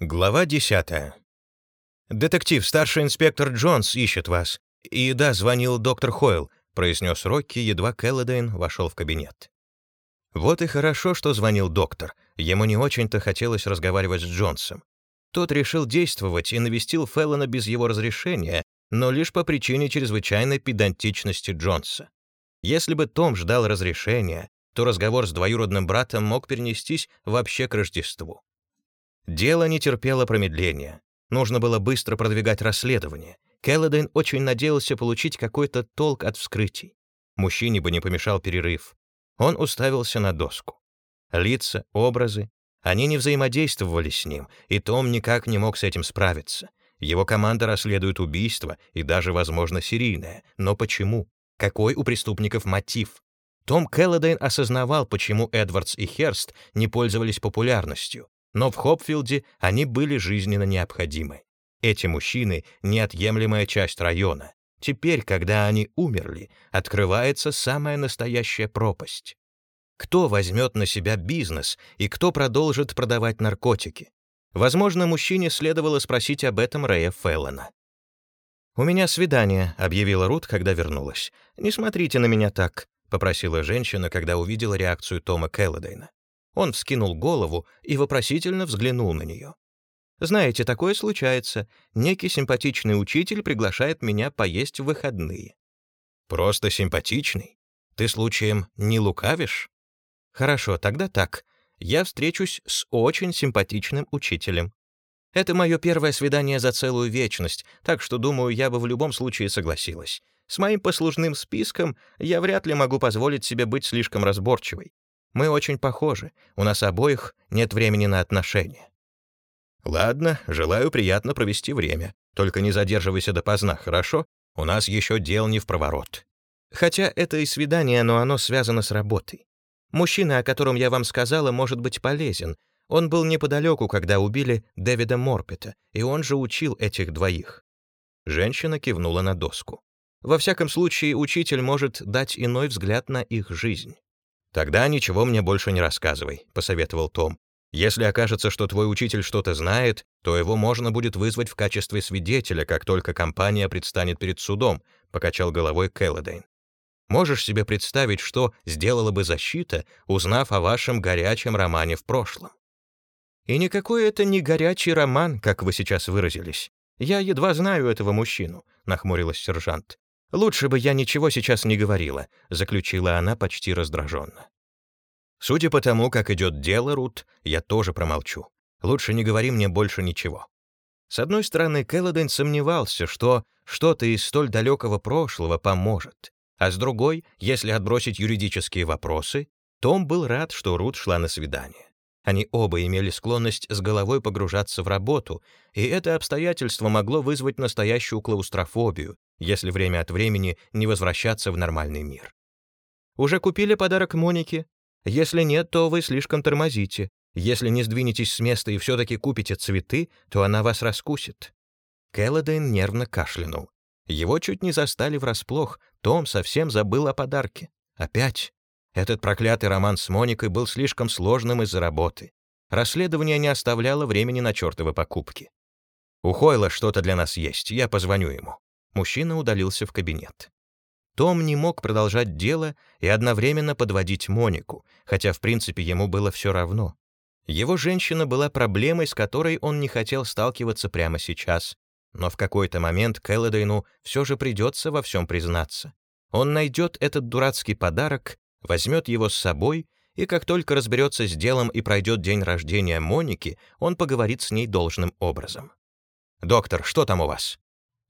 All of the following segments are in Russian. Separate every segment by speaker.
Speaker 1: Глава 10. «Детектив, старший инспектор Джонс ищет вас. И да, звонил доктор Хойл», — произнес Рокки, едва Келлодейн вошел в кабинет. Вот и хорошо, что звонил доктор. Ему не очень-то хотелось разговаривать с Джонсом. Тот решил действовать и навестил Феллона без его разрешения, но лишь по причине чрезвычайной педантичности Джонса. Если бы Том ждал разрешения, то разговор с двоюродным братом мог перенестись вообще к Рождеству. Дело не терпело промедления. Нужно было быстро продвигать расследование. Келлодейн очень надеялся получить какой-то толк от вскрытий. Мужчине бы не помешал перерыв. Он уставился на доску. Лица, образы, они не взаимодействовали с ним, и Том никак не мог с этим справиться. Его команда расследует убийство и даже, возможно, серийное. Но почему? Какой у преступников мотив? Том Келлодейн осознавал, почему Эдвардс и Херст не пользовались популярностью но в Хопфилде они были жизненно необходимы. Эти мужчины — неотъемлемая часть района. Теперь, когда они умерли, открывается самая настоящая пропасть. Кто возьмет на себя бизнес и кто продолжит продавать наркотики? Возможно, мужчине следовало спросить об этом Рэя Феллона. «У меня свидание», — объявила Рут, когда вернулась. «Не смотрите на меня так», — попросила женщина, когда увидела реакцию Тома Келлодейна. Он вскинул голову и вопросительно взглянул на нее. «Знаете, такое случается. Некий симпатичный учитель приглашает меня поесть в выходные». «Просто симпатичный? Ты случаем не лукавишь?» «Хорошо, тогда так. Я встречусь с очень симпатичным учителем. Это мое первое свидание за целую вечность, так что, думаю, я бы в любом случае согласилась. С моим послужным списком я вряд ли могу позволить себе быть слишком разборчивой. Мы очень похожи, у нас обоих нет времени на отношения. Ладно, желаю приятно провести время. Только не задерживайся допоздна, хорошо? У нас еще дел не в проворот. Хотя это и свидание, но оно связано с работой. Мужчина, о котором я вам сказала, может быть полезен. Он был неподалеку, когда убили Дэвида Морпета, и он же учил этих двоих. Женщина кивнула на доску. Во всяком случае, учитель может дать иной взгляд на их жизнь. «Тогда ничего мне больше не рассказывай», — посоветовал Том. «Если окажется, что твой учитель что-то знает, то его можно будет вызвать в качестве свидетеля, как только компания предстанет перед судом», — покачал головой Келлодейн. «Можешь себе представить, что сделала бы защита, узнав о вашем горячем романе в прошлом?» «И никакой это не горячий роман, как вы сейчас выразились. Я едва знаю этого мужчину», — нахмурилась сержант. «Лучше бы я ничего сейчас не говорила», — заключила она почти раздраженно. «Судя по тому, как идет дело, Рут, я тоже промолчу. Лучше не говори мне больше ничего». С одной стороны, Келлоден сомневался, что что-то из столь далекого прошлого поможет, а с другой, если отбросить юридические вопросы, Том был рад, что Рут шла на свидание. Они оба имели склонность с головой погружаться в работу, и это обстоятельство могло вызвать настоящую клаустрофобию, если время от времени не возвращаться в нормальный мир. «Уже купили подарок Монике? Если нет, то вы слишком тормозите. Если не сдвинетесь с места и все-таки купите цветы, то она вас раскусит». Келлодейн нервно кашлянул. Его чуть не застали врасплох, Том совсем забыл о подарке. Опять. Этот проклятый роман с Моникой был слишком сложным из-за работы. Расследование не оставляло времени на чертовы покупки. «У Хойла что-то для нас есть, я позвоню ему». Мужчина удалился в кабинет. Том не мог продолжать дело и одновременно подводить Монику, хотя в принципе ему было все равно. Его женщина была проблемой, с которой он не хотел сталкиваться прямо сейчас. Но в какой-то момент Келлодейну все же придется во всем признаться. Он найдет этот дурацкий подарок, возьмет его с собой, и как только разберется с делом и пройдет день рождения Моники, он поговорит с ней должным образом. «Доктор, что там у вас?»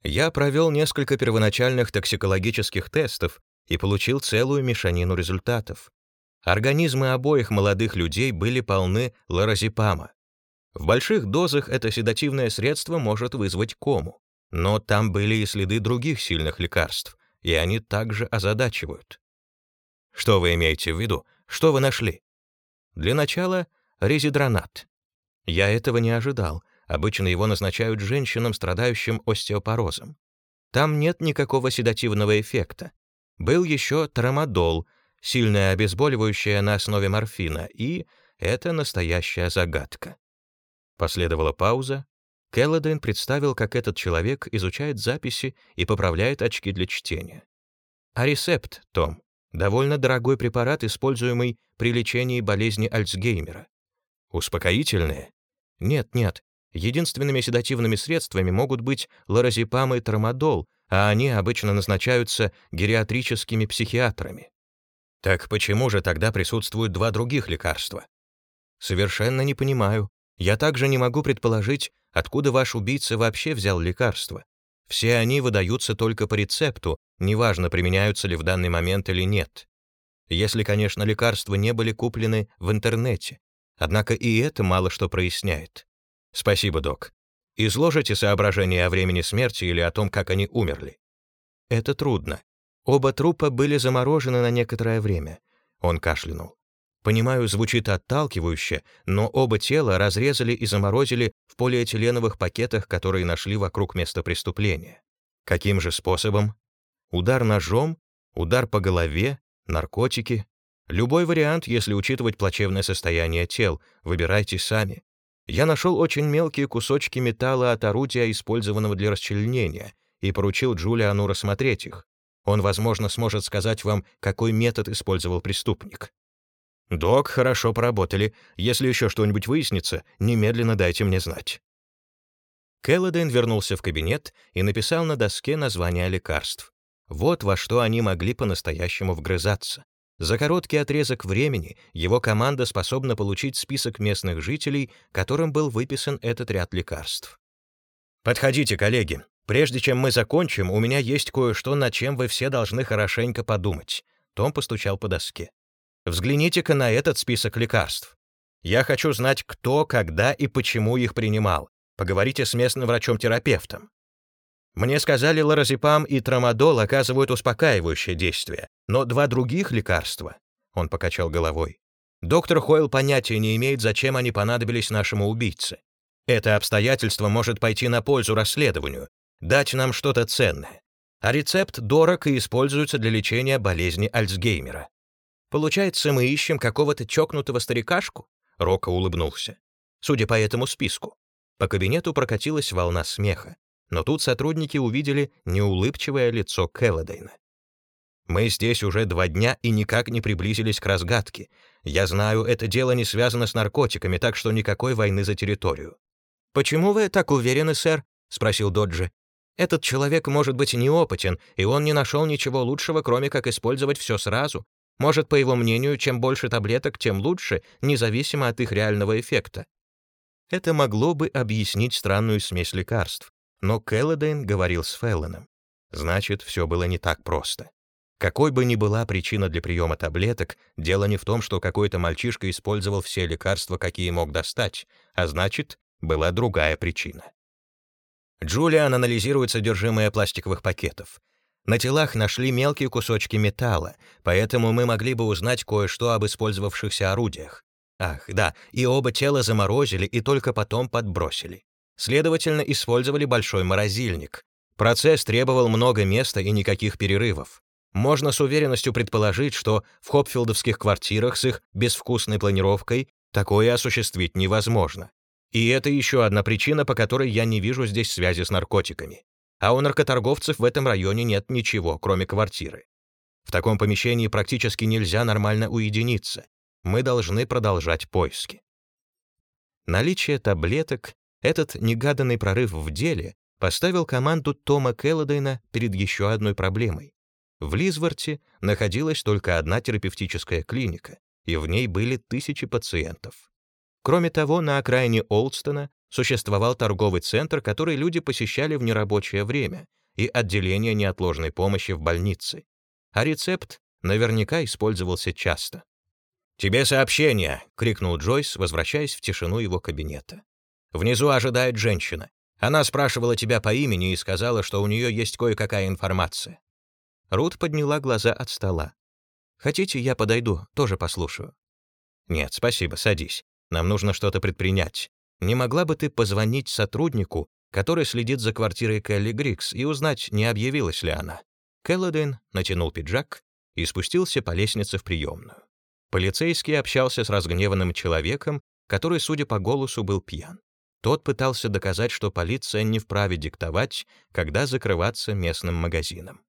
Speaker 1: Я провел несколько первоначальных токсикологических тестов и получил целую мешанину результатов. Организмы обоих молодых людей были полны лоразепама. В больших дозах это седативное средство может вызвать кому, но там были и следы других сильных лекарств, и они также озадачивают. Что вы имеете в виду? Что вы нашли? Для начала резидронат. Я этого не ожидал, Обычно его назначают женщинам, страдающим остеопорозом. Там нет никакого седативного эффекта. Был еще трамадол, сильное обезболивающее на основе морфина, и это настоящая загадка. Последовала пауза. Келлодейн представил, как этот человек изучает записи и поправляет очки для чтения. А рецепт, Том, довольно дорогой препарат, используемый при лечении болезни Альцгеймера. Успокоительные? Нет, нет. Единственными седативными средствами могут быть лоразепам и трамадол, а они обычно назначаются гериатрическими психиатрами. Так почему же тогда присутствуют два других лекарства? Совершенно не понимаю. Я также не могу предположить, откуда ваш убийца вообще взял лекарства. Все они выдаются только по рецепту, неважно, применяются ли в данный момент или нет. Если, конечно, лекарства не были куплены в интернете. Однако и это мало что проясняет. Спасибо, док. Изложите соображения о времени смерти или о том, как они умерли. Это трудно. Оба трупа были заморожены на некоторое время. Он кашлянул. Понимаю, звучит отталкивающе, но оба тела разрезали и заморозили в полиэтиленовых пакетах, которые нашли вокруг места преступления. Каким же способом? Удар ножом, удар по голове, наркотики. Любой вариант, если учитывать плачевное состояние тел, выбирайте сами. Я нашел очень мелкие кусочки металла от орудия, использованного для расчленения, и поручил Джулиану рассмотреть их. Он, возможно, сможет сказать вам, какой метод использовал преступник. «Док, хорошо поработали. Если еще что-нибудь выяснится, немедленно дайте мне знать». Келлоден вернулся в кабинет и написал на доске названия лекарств. Вот во что они могли по-настоящему вгрызаться. За короткий отрезок времени его команда способна получить список местных жителей, которым был выписан этот ряд лекарств. «Подходите, коллеги. Прежде чем мы закончим, у меня есть кое-что, над чем вы все должны хорошенько подумать». Том постучал по доске. «Взгляните-ка на этот список лекарств. Я хочу знать, кто, когда и почему их принимал. Поговорите с местным врачом-терапевтом. Мне сказали, лоразепам и трамадол оказывают успокаивающее действие, но два других лекарства, он покачал головой. Доктор Хойл понятия не имеет, зачем они понадобились нашему убийце. Это обстоятельство может пойти на пользу расследованию, дать нам что-то ценное. А рецепт дорог и используется для лечения болезни Альцгеймера. Получается, мы ищем какого-то чокнутого старикашку? Рока улыбнулся. Судя по этому списку. По кабинету прокатилась волна смеха но тут сотрудники увидели неулыбчивое лицо Келлодейна. «Мы здесь уже два дня и никак не приблизились к разгадке. Я знаю, это дело не связано с наркотиками, так что никакой войны за территорию». «Почему вы так уверены, сэр?» — спросил Доджи. «Этот человек может быть неопытен, и он не нашел ничего лучшего, кроме как использовать все сразу. Может, по его мнению, чем больше таблеток, тем лучше, независимо от их реального эффекта». Это могло бы объяснить странную смесь лекарств. Но Келлодейн говорил с Феллоном. Значит, все было не так просто. Какой бы ни была причина для приема таблеток, дело не в том, что какой-то мальчишка использовал все лекарства, какие мог достать, а значит, была другая причина. Джулиан анализирует содержимое пластиковых пакетов. На телах нашли мелкие кусочки металла, поэтому мы могли бы узнать кое-что об использовавшихся орудиях. Ах, да, и оба тела заморозили и только потом подбросили. Следовательно, использовали большой морозильник. Процесс требовал много места и никаких перерывов. Можно с уверенностью предположить, что в хопфилдовских квартирах с их безвкусной планировкой такое осуществить невозможно. И это еще одна причина, по которой я не вижу здесь связи с наркотиками. А у наркоторговцев в этом районе нет ничего, кроме квартиры. В таком помещении практически нельзя нормально уединиться. Мы должны продолжать поиски. Наличие таблеток этот негаданный прорыв в деле поставил команду Тома Келлодейна перед еще одной проблемой. В Лизворте находилась только одна терапевтическая клиника, и в ней были тысячи пациентов. Кроме того, на окраине Олдстона существовал торговый центр, который люди посещали в нерабочее время, и отделение неотложной помощи в больнице. А рецепт наверняка использовался часто. «Тебе сообщение!» — крикнул Джойс, возвращаясь в тишину его кабинета. Внизу ожидает женщина. Она спрашивала тебя по имени и сказала, что у нее есть кое-какая информация». Рут подняла глаза от стола. «Хотите, я подойду, тоже послушаю?» «Нет, спасибо, садись. Нам нужно что-то предпринять. Не могла бы ты позвонить сотруднику, который следит за квартирой Келли Грикс, и узнать, не объявилась ли она?» Келлоден натянул пиджак и спустился по лестнице в приемную. Полицейский общался с разгневанным человеком, который, судя по голосу, был пьян. Тот пытался доказать, что полиция не вправе диктовать, когда закрываться местным магазинам.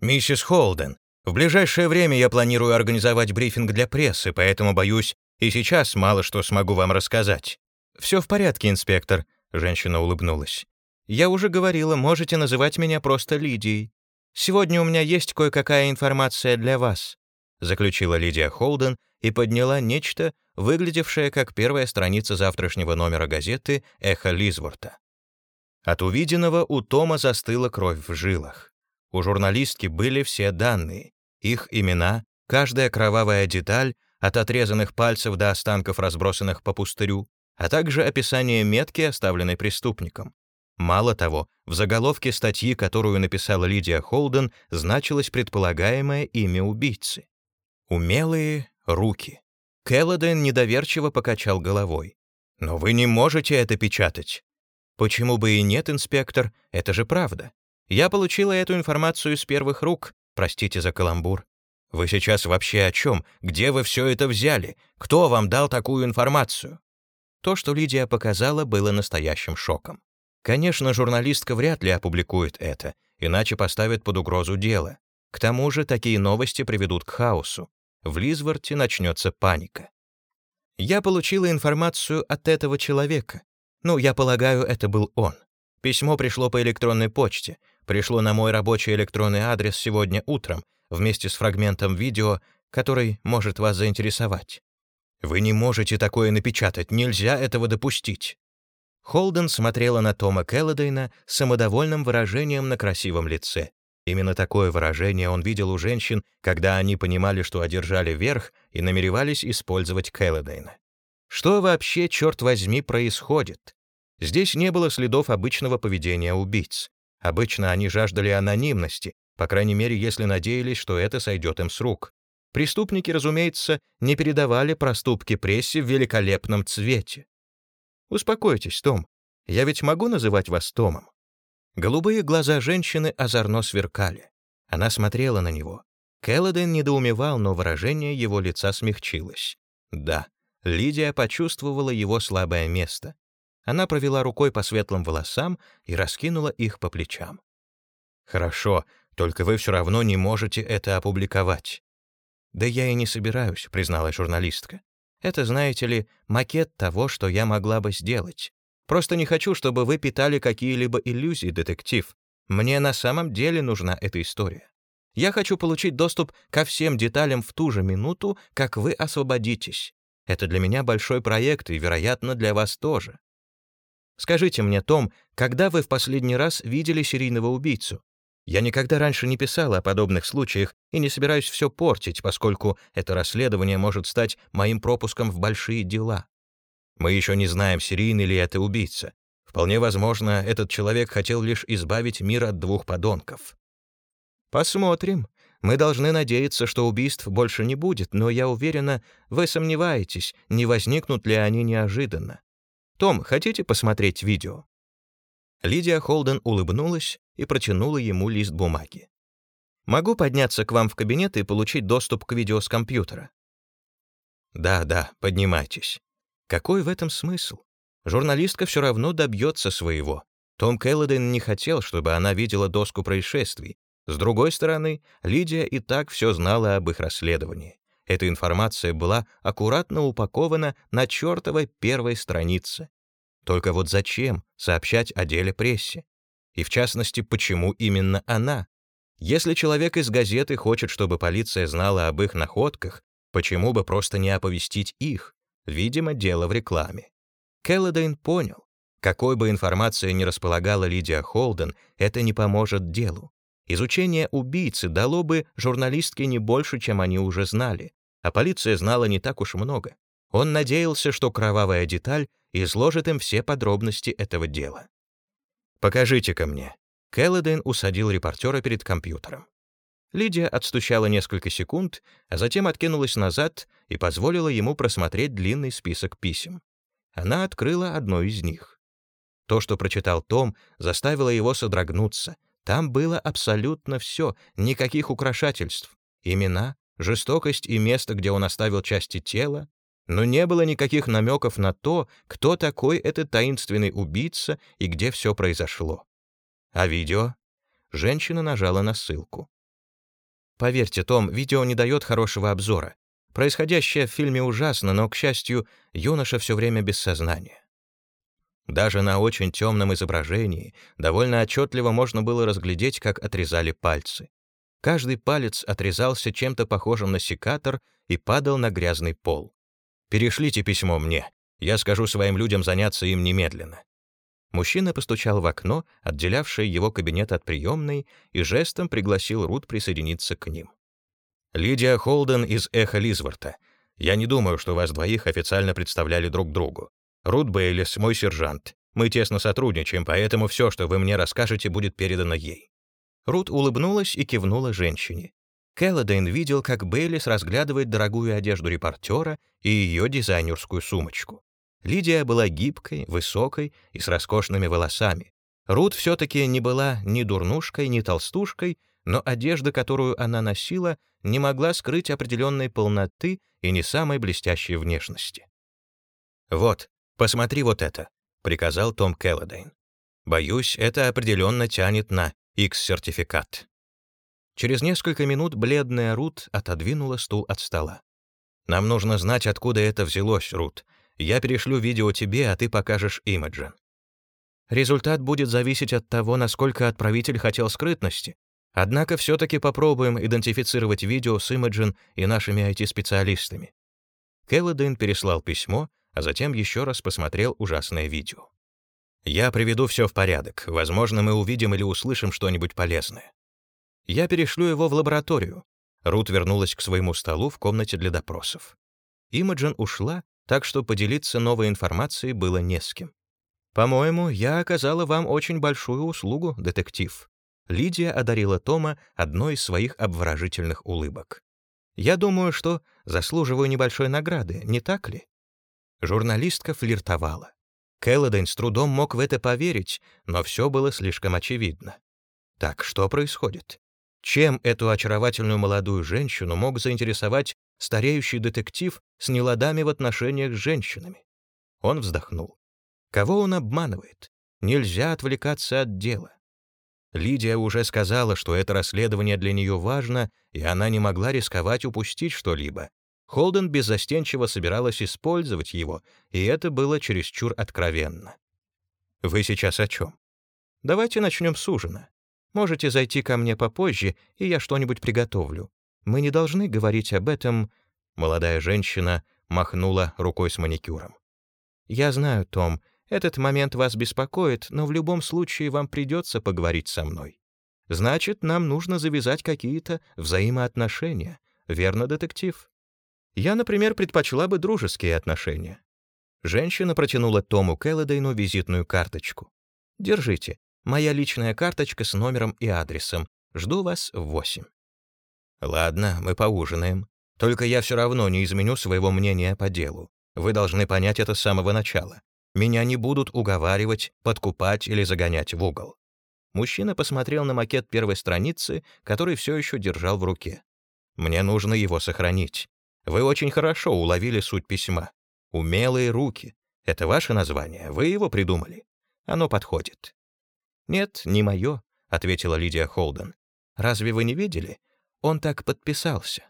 Speaker 1: «Миссис Холден, в ближайшее время я планирую организовать брифинг для прессы, поэтому, боюсь, и сейчас мало что смогу вам рассказать». «Все в порядке, инспектор», — женщина улыбнулась. «Я уже говорила, можете называть меня просто Лидией. Сегодня у меня есть кое-какая информация для вас», — заключила Лидия Холден и подняла нечто, выглядевшее как первая страница завтрашнего номера газеты «Эхо Лизворта». От увиденного у Тома застыла кровь в жилах. У журналистки были все данные, их имена, каждая кровавая деталь, от отрезанных пальцев до останков, разбросанных по пустырю, а также описание метки, оставленной преступником. Мало того, в заголовке статьи, которую написала Лидия Холден, значилось предполагаемое имя убийцы. «Умелые руки». Келлоден недоверчиво покачал головой. «Но вы не можете это печатать». «Почему бы и нет, инспектор? Это же правда. Я получила эту информацию с первых рук. Простите за каламбур. Вы сейчас вообще о чем? Где вы все это взяли? Кто вам дал такую информацию?» То, что Лидия показала, было настоящим шоком. Конечно, журналистка вряд ли опубликует это, иначе поставит под угрозу дело. К тому же такие новости приведут к хаосу в Лизворте начнется паника. Я получила информацию от этого человека. Ну, я полагаю, это был он. Письмо пришло по электронной почте, пришло на мой рабочий электронный адрес сегодня утром, вместе с фрагментом видео, который может вас заинтересовать. Вы не можете такое напечатать, нельзя этого допустить. Холден смотрела на Тома Келлодейна с самодовольным выражением на красивом лице. Именно такое выражение он видел у женщин, когда они понимали, что одержали верх и намеревались использовать Кэлладейна. Что вообще, черт возьми, происходит? Здесь не было следов обычного поведения убийц. Обычно они жаждали анонимности, по крайней мере, если надеялись, что это сойдет им с рук. Преступники, разумеется, не передавали проступки прессе в великолепном цвете. Успокойтесь, Том. Я ведь могу называть вас Томом. Голубые глаза женщины озорно сверкали. Она смотрела на него. Келлоден недоумевал, но выражение его лица смягчилось. Да, Лидия почувствовала его слабое место. Она провела рукой по светлым волосам и раскинула их по плечам. «Хорошо, только вы все равно не можете это опубликовать». «Да я и не собираюсь», — призналась журналистка. «Это, знаете ли, макет того, что я могла бы сделать. Просто не хочу, чтобы вы питали какие-либо иллюзии, детектив. Мне на самом деле нужна эта история. Я хочу получить доступ ко всем деталям в ту же минуту, как вы освободитесь. Это для меня большой проект и, вероятно, для вас тоже. Скажите мне, Том, когда вы в последний раз видели серийного убийцу? Я никогда раньше не писала о подобных случаях и не собираюсь все портить, поскольку это расследование может стать моим пропуском в большие дела. Мы еще не знаем, серийный ли это убийца. Вполне возможно, этот человек хотел лишь избавить мир от двух подонков. Посмотрим. Мы должны надеяться, что убийств больше не будет, но я уверена, вы сомневаетесь, не возникнут ли они неожиданно. Том, хотите посмотреть видео? Лидия Холден улыбнулась и протянула ему лист бумаги. «Могу подняться к вам в кабинет и получить доступ к видео с компьютера?» «Да, да, поднимайтесь». Какой в этом смысл? Журналистка все равно добьется своего. Том Келлоден не хотел, чтобы она видела доску происшествий. С другой стороны, Лидия и так все знала об их расследовании. Эта информация была аккуратно упакована на чертовой первой странице. Только вот зачем сообщать о деле прессе? И в частности, почему именно она? Если человек из газеты хочет, чтобы полиция знала об их находках, почему бы просто не оповестить их? Видимо, дело в рекламе. Келлодейн понял, какой бы информацией ни располагала Лидия Холден, это не поможет делу. Изучение убийцы дало бы журналистке не больше, чем они уже знали, а полиция знала не так уж много. Он надеялся, что кровавая деталь изложит им все подробности этого дела. «Покажите-ка мне». Келлодейн усадил репортера перед компьютером. Лидия отстучала несколько секунд, а затем откинулась назад и позволила ему просмотреть длинный список писем. Она открыла одно из них. То, что прочитал Том, заставило его содрогнуться. Там было абсолютно все, никаких украшательств. Имена, жестокость и место, где он оставил части тела. но не было никаких намеков на то, кто такой этот таинственный убийца и где все произошло. А видео? Женщина нажала на ссылку. Поверьте, Том, видео не дает хорошего обзора. Происходящее в фильме ужасно, но, к счастью, юноша все время без сознания. Даже на очень темном изображении довольно отчетливо можно было разглядеть, как отрезали пальцы. Каждый палец отрезался чем-то похожим на секатор и падал на грязный пол. «Перешлите письмо мне. Я скажу своим людям заняться им немедленно». Мужчина постучал в окно, отделявшее его кабинет от приемной, и жестом пригласил Рут присоединиться к ним. «Лидия Холден из «Эхо Лизворта». Я не думаю, что вас двоих официально представляли друг другу. Рут Бейлис, мой сержант. Мы тесно сотрудничаем, поэтому все, что вы мне расскажете, будет передано ей». Рут улыбнулась и кивнула женщине. Келлодейн видел, как Бейлис разглядывает дорогую одежду репортера и ее дизайнерскую сумочку. Лидия была гибкой, высокой и с роскошными волосами. Рут все-таки не была ни дурнушкой, ни толстушкой, но одежда, которую она носила, не могла скрыть определенной полноты и не самой блестящей внешности. «Вот, посмотри вот это», — приказал Том Келлодейн. «Боюсь, это определенно тянет на X-сертификат». Через несколько минут бледная Рут отодвинула стул от стола. «Нам нужно знать, откуда это взялось, Рут. Я перешлю видео тебе, а ты покажешь Имаджин». Результат будет зависеть от того, насколько отправитель хотел скрытности. Однако все-таки попробуем идентифицировать видео с Имаджин и нашими IT-специалистами. Келлодейн переслал письмо, а затем еще раз посмотрел ужасное видео. «Я приведу все в порядок. Возможно, мы увидим или услышим что-нибудь полезное. Я перешлю его в лабораторию». Рут вернулась к своему столу в комнате для допросов. Имаджин ушла, так что поделиться новой информацией было не с кем. «По-моему, я оказала вам очень большую услугу, детектив». Лидия одарила Тома одной из своих обворожительных улыбок. «Я думаю, что заслуживаю небольшой награды, не так ли?» Журналистка флиртовала. Келлоден с трудом мог в это поверить, но все было слишком очевидно. Так что происходит? Чем эту очаровательную молодую женщину мог заинтересовать стареющий детектив с неладами в отношениях с женщинами? Он вздохнул. Кого он обманывает? Нельзя отвлекаться от дела. Лидия уже сказала, что это расследование для нее важно, и она не могла рисковать упустить что-либо, Холден беззастенчиво собиралась использовать его, и это было чересчур откровенно. «Вы сейчас о чем?» «Давайте начнем с ужина. Можете зайти ко мне попозже, и я что-нибудь приготовлю. Мы не должны говорить об этом...» Молодая женщина махнула рукой с маникюром. «Я знаю, Том, этот момент вас беспокоит, но в любом случае вам придется поговорить со мной. Значит, нам нужно завязать какие-то взаимоотношения. Верно, детектив?» Я, например, предпочла бы дружеские отношения. Женщина протянула Тому Келлодейну визитную карточку. «Держите, моя личная карточка с номером и адресом. Жду вас в восемь». «Ладно, мы поужинаем. Только я все равно не изменю своего мнения по делу. Вы должны понять это с самого начала. Меня не будут уговаривать, подкупать или загонять в угол». Мужчина посмотрел на макет первой страницы, который все еще держал в руке. «Мне нужно его сохранить. Вы очень хорошо уловили суть письма. «Умелые руки» — это ваше название, вы его придумали. Оно подходит. «Нет, не мое», — ответила Лидия Холден. «Разве вы не видели? Он так подписался».